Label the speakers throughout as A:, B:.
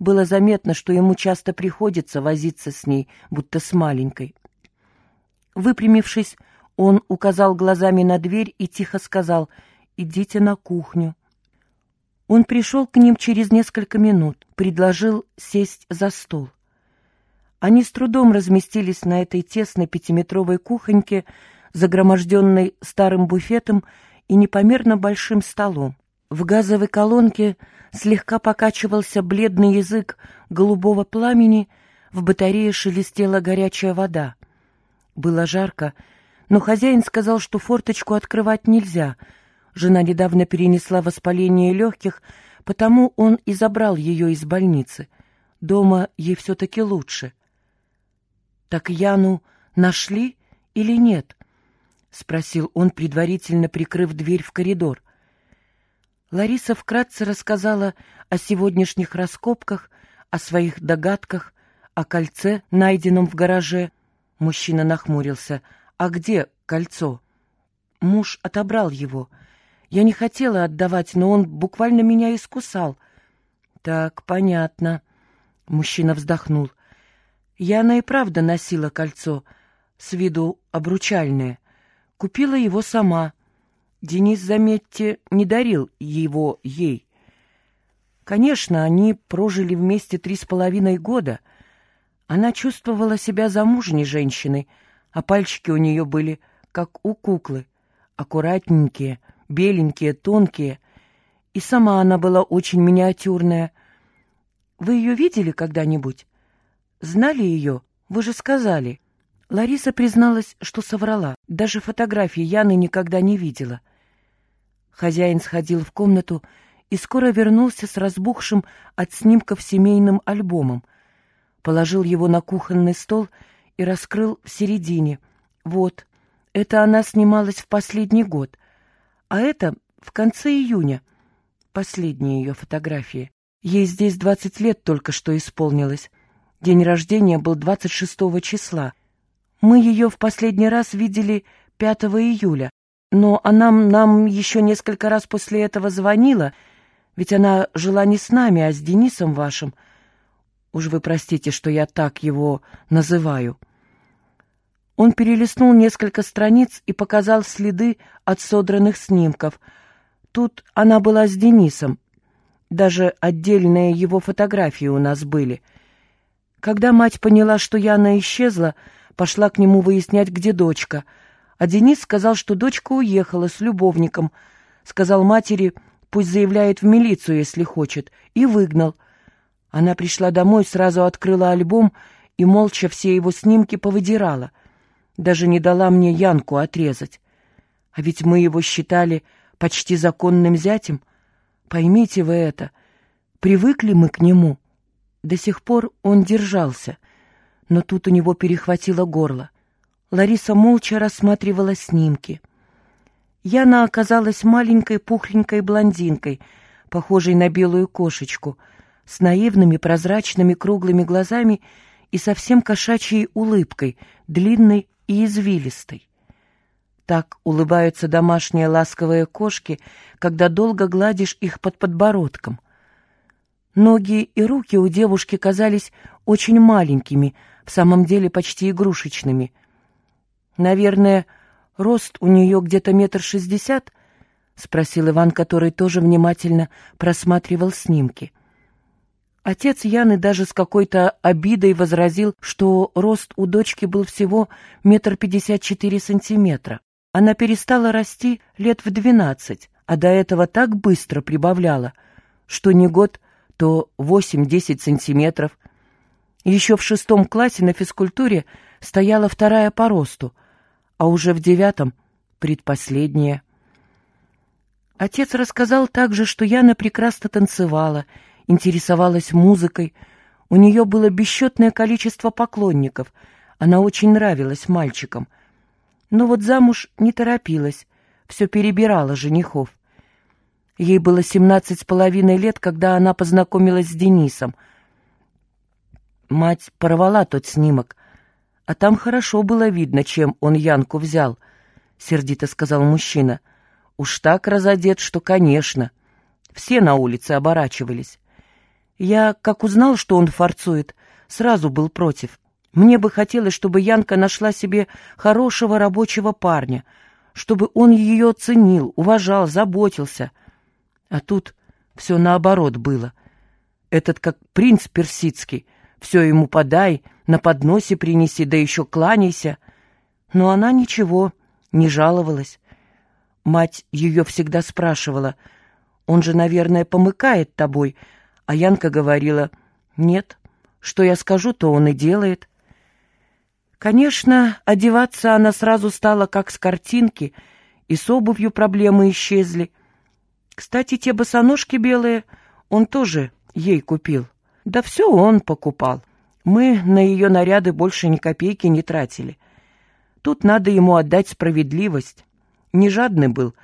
A: Было заметно, что ему часто приходится возиться с ней, будто с маленькой. Выпрямившись, он указал глазами на дверь и тихо сказал «Идите на кухню». Он пришел к ним через несколько минут, предложил сесть за стол. Они с трудом разместились на этой тесной пятиметровой кухоньке, загроможденной старым буфетом и непомерно большим столом. В газовой колонке слегка покачивался бледный язык голубого пламени, в батарее шелестела горячая вода. Было жарко, но хозяин сказал, что форточку открывать нельзя. Жена недавно перенесла воспаление легких, потому он и забрал ее из больницы. Дома ей все-таки лучше. «Так Яну нашли или нет?» — спросил он, предварительно прикрыв дверь в коридор. Лариса вкратце рассказала о сегодняшних раскопках, о своих догадках, о кольце, найденном в гараже. Мужчина нахмурился. «А где кольцо?» Муж отобрал его. Я не хотела отдавать, но он буквально меня искусал. «Так, понятно». Мужчина вздохнул. Яна и правда носила кольцо, с виду обручальное. Купила его сама. Денис, заметьте, не дарил его ей. Конечно, они прожили вместе три с половиной года. Она чувствовала себя замужней женщиной, а пальчики у нее были, как у куклы, аккуратненькие, беленькие, тонкие. И сама она была очень миниатюрная. Вы ее видели когда-нибудь? Знали ее? Вы же сказали. Лариса призналась, что соврала. Даже фотографии Яны никогда не видела. Хозяин сходил в комнату и скоро вернулся с разбухшим от снимков семейным альбомом. Положил его на кухонный стол и раскрыл в середине. Вот, это она снималась в последний год. А это в конце июня. Последняя ее фотография. Ей здесь двадцать лет только что исполнилось. День рождения был 26 числа. Мы ее в последний раз видели 5 июля, но она нам еще несколько раз после этого звонила, ведь она жила не с нами, а с Денисом вашим. Уж вы простите, что я так его называю. Он перелистнул несколько страниц и показал следы от содранных снимков. Тут она была с Денисом. Даже отдельные его фотографии у нас были — когда мать поняла, что Яна исчезла, пошла к нему выяснять, где дочка. А Денис сказал, что дочка уехала с любовником. Сказал матери, пусть заявляет в милицию, если хочет, и выгнал. Она пришла домой, сразу открыла альбом и молча все его снимки повыдирала. Даже не дала мне Янку отрезать. А ведь мы его считали почти законным зятем. Поймите вы это. Привыкли мы к нему. До сих пор он держался, но тут у него перехватило горло. Лариса молча рассматривала снимки. Яна оказалась маленькой пухленькой блондинкой, похожей на белую кошечку, с наивными прозрачными круглыми глазами и совсем кошачьей улыбкой, длинной и извилистой. Так улыбаются домашние ласковые кошки, когда долго гладишь их под подбородком — Ноги и руки у девушки казались очень маленькими, в самом деле почти игрушечными. Наверное, рост у нее где-то метр шестьдесят, — спросил Иван, который тоже внимательно просматривал снимки. Отец Яны даже с какой-то обидой возразил, что рост у дочки был всего метр пятьдесят четыре сантиметра. Она перестала расти лет в двенадцать, а до этого так быстро прибавляла, что не год то 8-10 сантиметров. Еще в шестом классе на физкультуре стояла вторая по росту, а уже в девятом — предпоследняя. Отец рассказал также, что Яна прекрасно танцевала, интересовалась музыкой, у нее было бесчетное количество поклонников, она очень нравилась мальчикам. Но вот замуж не торопилась, все перебирала женихов. Ей было семнадцать с половиной лет, когда она познакомилась с Денисом. Мать порвала тот снимок, а там хорошо было видно, чем он Янку взял, — сердито сказал мужчина. Уж так разодет, что, конечно. Все на улице оборачивались. Я, как узнал, что он форцует, сразу был против. Мне бы хотелось, чтобы Янка нашла себе хорошего рабочего парня, чтобы он ее ценил, уважал, заботился. А тут все наоборот было. Этот как принц персидский, все ему подай, на подносе принеси, да еще кланяйся. Но она ничего, не жаловалась. Мать ее всегда спрашивала, он же, наверное, помыкает тобой, а Янка говорила, нет, что я скажу, то он и делает. Конечно, одеваться она сразу стала как с картинки, и с обувью проблемы исчезли. Кстати, те босоножки белые он тоже ей купил. Да все он покупал. Мы на ее наряды больше ни копейки не тратили. Тут надо ему отдать справедливость. Не жадный был,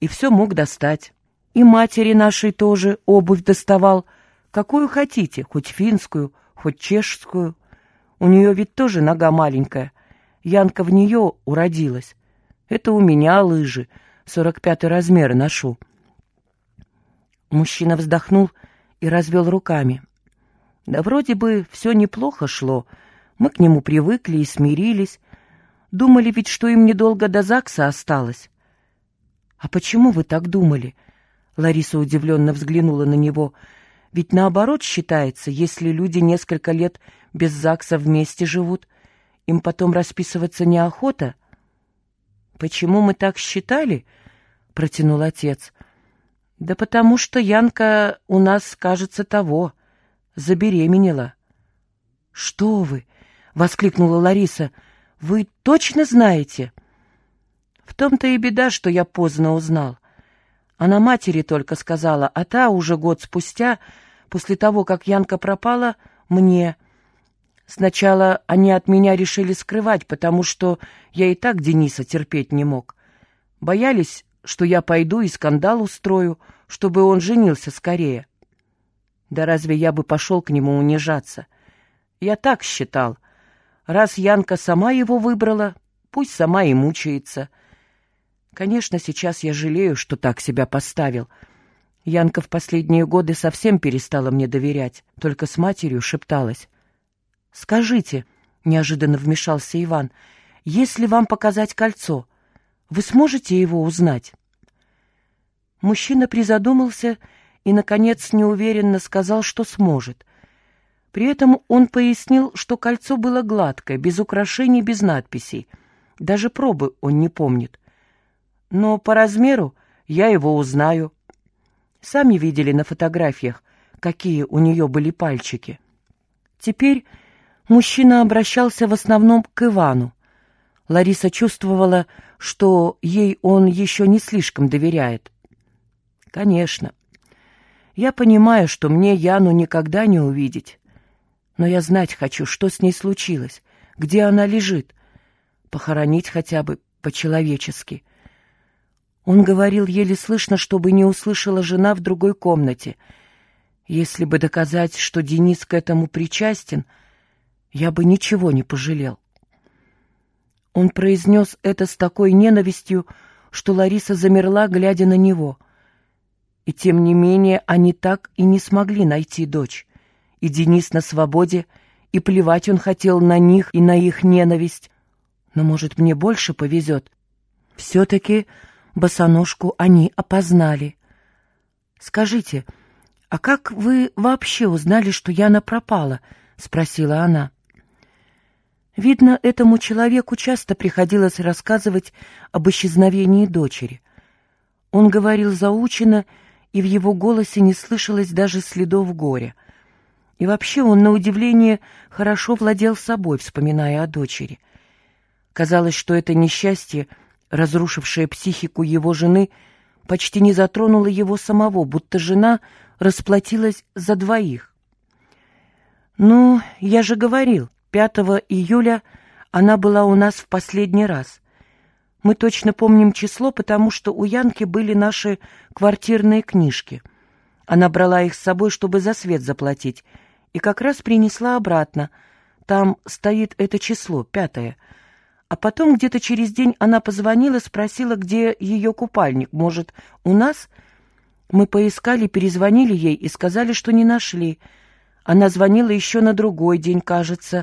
A: и все мог достать. И матери нашей тоже обувь доставал. Какую хотите, хоть финскую, хоть чешскую. У нее ведь тоже нога маленькая. Янка в нее уродилась. Это у меня лыжи, сорок пятый размер ношу. Мужчина вздохнул и развел руками. Да вроде бы все неплохо шло. Мы к нему привыкли и смирились. Думали ведь, что им недолго до ЗАГСа осталось. «А почему вы так думали?» Лариса удивленно взглянула на него. «Ведь наоборот считается, если люди несколько лет без ЗАГСа вместе живут, им потом расписываться неохота». «Почему мы так считали?» — протянул отец. «Да потому что Янка у нас, кажется, того, забеременела». «Что вы!» — воскликнула Лариса. «Вы точно знаете?» «В том-то и беда, что я поздно узнал. Она матери только сказала, а та уже год спустя, после того, как Янка пропала, мне. Сначала они от меня решили скрывать, потому что я и так Дениса терпеть не мог. Боялись, что я пойду и скандал устрою, чтобы он женился скорее. Да разве я бы пошел к нему унижаться? Я так считал. Раз Янка сама его выбрала, пусть сама и мучается. Конечно, сейчас я жалею, что так себя поставил. Янка в последние годы совсем перестала мне доверять, только с матерью шепталась. «Скажите», — неожиданно вмешался Иван, — «если вам показать кольцо, вы сможете его узнать?» Мужчина призадумался и, наконец, неуверенно сказал, что сможет. При этом он пояснил, что кольцо было гладкое, без украшений, без надписей. Даже пробы он не помнит. Но по размеру я его узнаю. Сами видели на фотографиях, какие у нее были пальчики. Теперь мужчина обращался в основном к Ивану. Лариса чувствовала, что ей он еще не слишком доверяет. Конечно, я понимаю, что мне Яну никогда не увидеть. Но я знать хочу, что с ней случилось, где она лежит. Похоронить хотя бы по-человечески. Он говорил еле слышно, чтобы не услышала жена в другой комнате. Если бы доказать, что Денис к этому причастен, я бы ничего не пожалел. Он произнес это с такой ненавистью, что Лариса замерла, глядя на него — и тем не менее они так и не смогли найти дочь. И Денис на свободе, и плевать он хотел на них и на их ненависть. Но, может, мне больше повезет. Все-таки босоножку они опознали. «Скажите, а как вы вообще узнали, что Яна пропала?» — спросила она. Видно, этому человеку часто приходилось рассказывать об исчезновении дочери. Он говорил заучено и в его голосе не слышалось даже следов горя. И вообще он, на удивление, хорошо владел собой, вспоминая о дочери. Казалось, что это несчастье, разрушившее психику его жены, почти не затронуло его самого, будто жена расплатилась за двоих. «Ну, я же говорил, 5 июля она была у нас в последний раз. Мы точно помним число, потому что у Янки были наши квартирные книжки. Она брала их с собой, чтобы за свет заплатить, и как раз принесла обратно. Там стоит это число, пятое. А потом где-то через день она позвонила, спросила, где ее купальник. Может, у нас? Мы поискали, перезвонили ей и сказали, что не нашли. Она звонила еще на другой день, кажется,